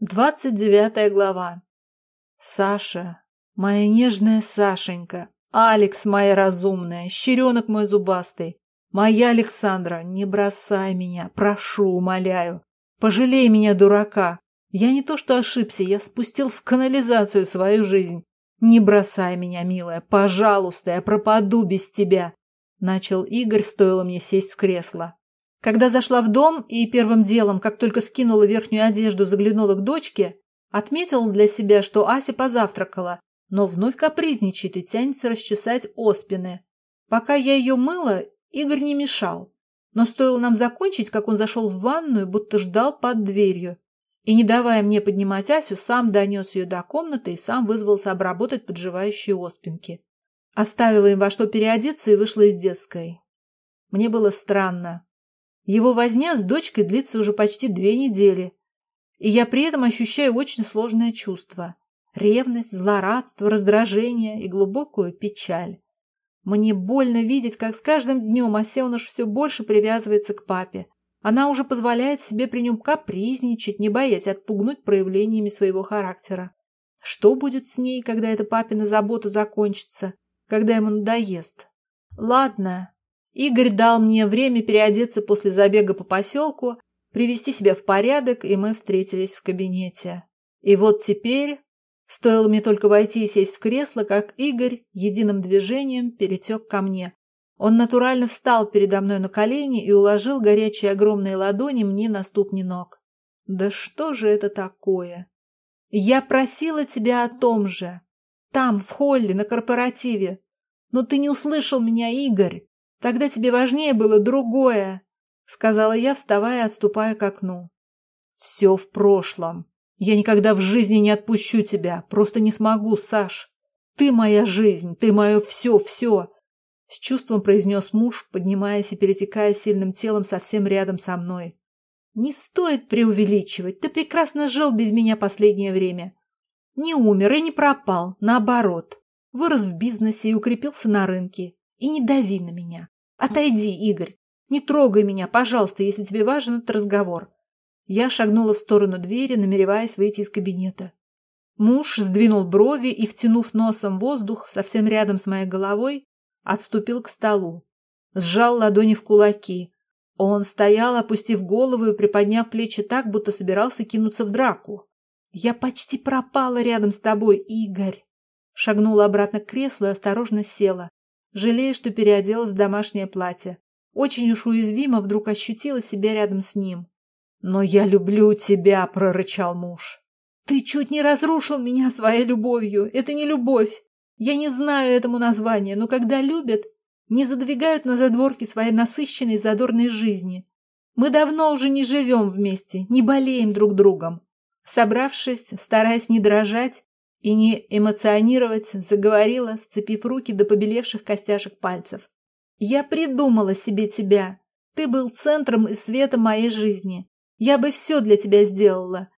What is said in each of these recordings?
Двадцать девятая глава. Саша, моя нежная Сашенька, Алекс моя разумная, щеренок мой зубастый, моя Александра, не бросай меня, прошу, умоляю. Пожалей меня, дурака. Я не то что ошибся, я спустил в канализацию свою жизнь. Не бросай меня, милая, пожалуйста, я пропаду без тебя. Начал Игорь, стоило мне сесть в кресло. Когда зашла в дом и первым делом, как только скинула верхнюю одежду, заглянула к дочке, отметила для себя, что Ася позавтракала, но вновь капризничает и тянется расчесать оспины. Пока я ее мыла, Игорь не мешал. Но стоило нам закончить, как он зашел в ванную, будто ждал под дверью. И, не давая мне поднимать Асю, сам донес ее до комнаты и сам вызвался обработать подживающие оспинки. Оставила им во что переодеться и вышла из детской. Мне было странно. Его возня с дочкой длится уже почти две недели, и я при этом ощущаю очень сложное чувство – ревность, злорадство, раздражение и глубокую печаль. Мне больно видеть, как с каждым днем Асеуныш все больше привязывается к папе. Она уже позволяет себе при нем капризничать, не боясь отпугнуть проявлениями своего характера. Что будет с ней, когда эта папина забота закончится, когда ему надоест? Ладно, Игорь дал мне время переодеться после забега по поселку, привести себя в порядок, и мы встретились в кабинете. И вот теперь, стоило мне только войти и сесть в кресло, как Игорь единым движением перетек ко мне. Он натурально встал передо мной на колени и уложил горячие огромные ладони мне на ступни ног. Да что же это такое? Я просила тебя о том же. Там, в холле, на корпоративе. Но ты не услышал меня, Игорь. Тогда тебе важнее было другое, — сказала я, вставая и отступая к окну. Все в прошлом. Я никогда в жизни не отпущу тебя. Просто не смогу, Саш. Ты моя жизнь, ты мое все-все. С чувством произнес муж, поднимаясь и перетекая сильным телом совсем рядом со мной. Не стоит преувеличивать. Ты прекрасно жил без меня последнее время. Не умер и не пропал, наоборот. Вырос в бизнесе и укрепился на рынке. И не дави на меня. Отойди, Игорь. Не трогай меня, пожалуйста, если тебе важен этот разговор. Я шагнула в сторону двери, намереваясь выйти из кабинета. Муж сдвинул брови и, втянув носом воздух совсем рядом с моей головой, отступил к столу. Сжал ладони в кулаки. Он стоял, опустив голову и приподняв плечи так, будто собирался кинуться в драку. «Я почти пропала рядом с тобой, Игорь!» Шагнула обратно к креслу и осторожно села жалея, что переоделась в домашнее платье. Очень уж уязвимо вдруг ощутила себя рядом с ним. «Но я люблю тебя!» — прорычал муж. «Ты чуть не разрушил меня своей любовью. Это не любовь. Я не знаю этому названия, но когда любят, не задвигают на задворки своей насыщенной задорной жизни. Мы давно уже не живем вместе, не болеем друг другом. Собравшись, стараясь не дрожать, и не эмоционировать, заговорила, сцепив руки до побелевших костяшек пальцев. «Я придумала себе тебя. Ты был центром и светом моей жизни. Я бы все для тебя сделала.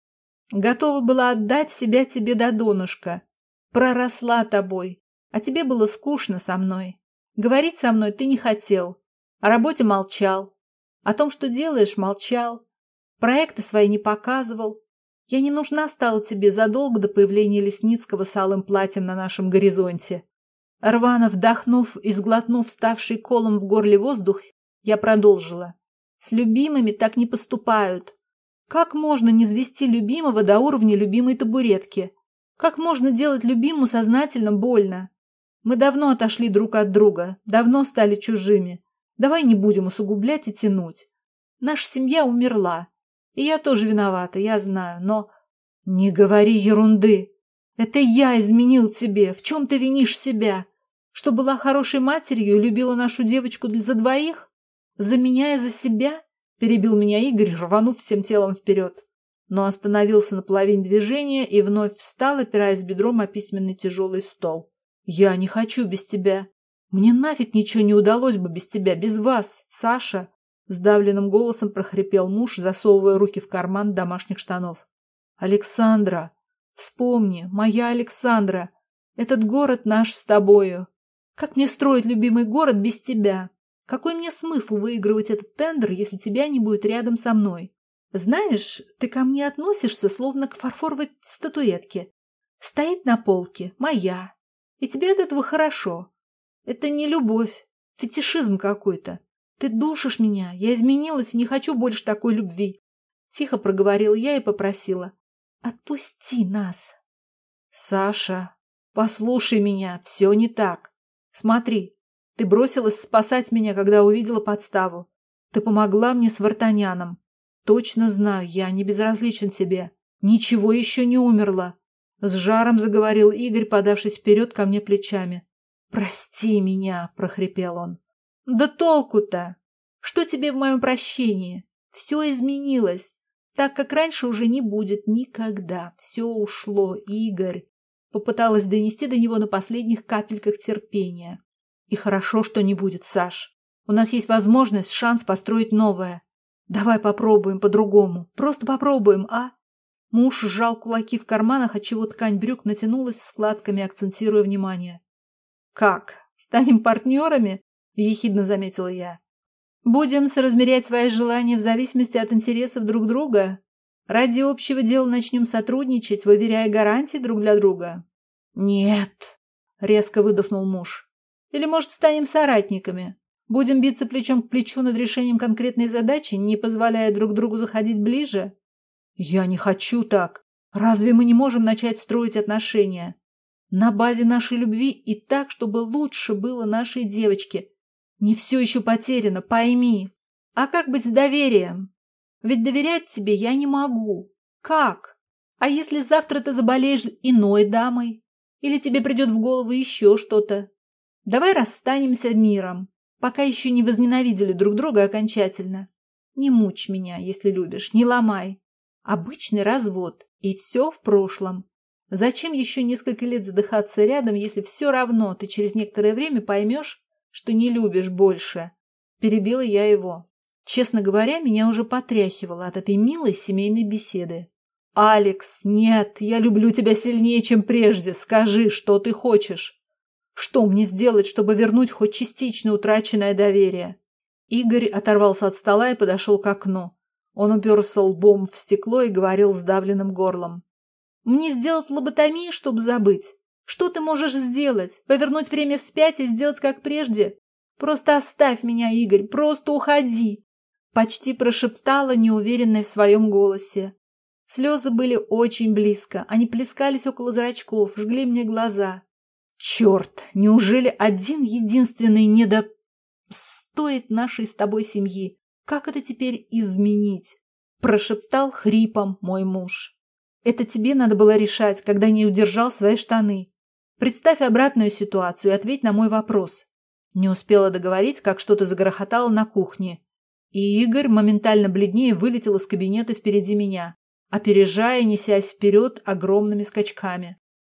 Готова была отдать себя тебе до донышка. Проросла тобой, а тебе было скучно со мной. Говорить со мной ты не хотел. О работе молчал. О том, что делаешь, молчал. Проекты свои не показывал. Я не нужна стала тебе задолго до появления Лесницкого с алым платьем на нашем горизонте. Рвано вдохнув и сглотнув ставший колом в горле воздух, я продолжила. С любимыми так не поступают. Как можно не звести любимого до уровня любимой табуретки? Как можно делать любимому сознательно больно? Мы давно отошли друг от друга, давно стали чужими. Давай не будем усугублять и тянуть. Наша семья умерла, и я тоже виновата, я знаю, но... Не говори ерунды. Это я изменил тебе. В чем ты винишь себя? Что была хорошей матерью и любила нашу девочку за двоих? За меня и за себя? Перебил меня Игорь, рванув всем телом вперед. Но остановился на половине движения и вновь встал, опираясь бедром о письменный тяжелый стол. Я не хочу без тебя. Мне нафиг ничего не удалось бы без тебя, без вас, Саша. Сдавленным голосом прохрипел муж, засовывая руки в карман домашних штанов. «Александра! Вспомни, моя Александра! Этот город наш с тобою! Как мне строить любимый город без тебя? Какой мне смысл выигрывать этот тендер, если тебя не будет рядом со мной? Знаешь, ты ко мне относишься словно к фарфоровой статуэтке. Стоит на полке, моя. И тебе от этого хорошо. Это не любовь, фетишизм какой-то. Ты душишь меня, я изменилась и не хочу больше такой любви. Тихо проговорила я и попросила. Отпусти нас. Саша, послушай меня, все не так. Смотри, ты бросилась спасать меня, когда увидела подставу. Ты помогла мне с Вартаняном. Точно знаю, я не безразличен тебе. Ничего еще не умерло. С жаром заговорил Игорь, подавшись вперед ко мне плечами. «Прости меня!» — прохрипел он. «Да толку-то! Что тебе в моем прощении? Все изменилось. Так как раньше уже не будет никогда. Все ушло, Игорь!» Попыталась донести до него на последних капельках терпения. «И хорошо, что не будет, Саш. У нас есть возможность, шанс построить новое. Давай попробуем по-другому. Просто попробуем, а?» Муж сжал кулаки в карманах, отчего ткань брюк натянулась складками, акцентируя внимание. «Как? Станем партнерами?» – ехидно заметила я. «Будем соразмерять свои желания в зависимости от интересов друг друга? Ради общего дела начнем сотрудничать, выверяя гарантии друг для друга?» «Нет», – резко выдохнул муж. «Или, может, станем соратниками? Будем биться плечом к плечу над решением конкретной задачи, не позволяя друг другу заходить ближе?» «Я не хочу так. Разве мы не можем начать строить отношения? На базе нашей любви и так, чтобы лучше было нашей девочке. Не все еще потеряно, пойми. А как быть с доверием? Ведь доверять тебе я не могу. Как? А если завтра ты заболеешь иной дамой? Или тебе придет в голову еще что-то? Давай расстанемся миром, пока еще не возненавидели друг друга окончательно. Не мучь меня, если любишь, не ломай. Обычный развод, и все в прошлом. Зачем еще несколько лет задыхаться рядом, если все равно ты через некоторое время поймешь, что не любишь больше? Перебила я его. Честно говоря, меня уже потряхивало от этой милой семейной беседы. «Алекс, нет, я люблю тебя сильнее, чем прежде. Скажи, что ты хочешь. Что мне сделать, чтобы вернуть хоть частично утраченное доверие?» Игорь оторвался от стола и подошел к окну. Он уперся лбом в стекло и говорил сдавленным горлом. «Мне сделать лоботомию, чтобы забыть? Что ты можешь сделать? Повернуть время вспять и сделать как прежде? Просто оставь меня, Игорь, просто уходи!» Почти прошептала, неуверенная в своем голосе. Слезы были очень близко, они плескались около зрачков, жгли мне глаза. «Черт! Неужели один единственный недо... стоит нашей с тобой семьи? Как это теперь изменить? Прошептал хрипом мой муж. Это тебе надо было решать, когда не удержал свои штаны. Представь обратную ситуацию и ответь на мой вопрос. Не успела договорить, как что-то загрохотало на кухне. И Игорь моментально бледнее вылетел из кабинета впереди меня, опережая, несясь вперед огромными скачками.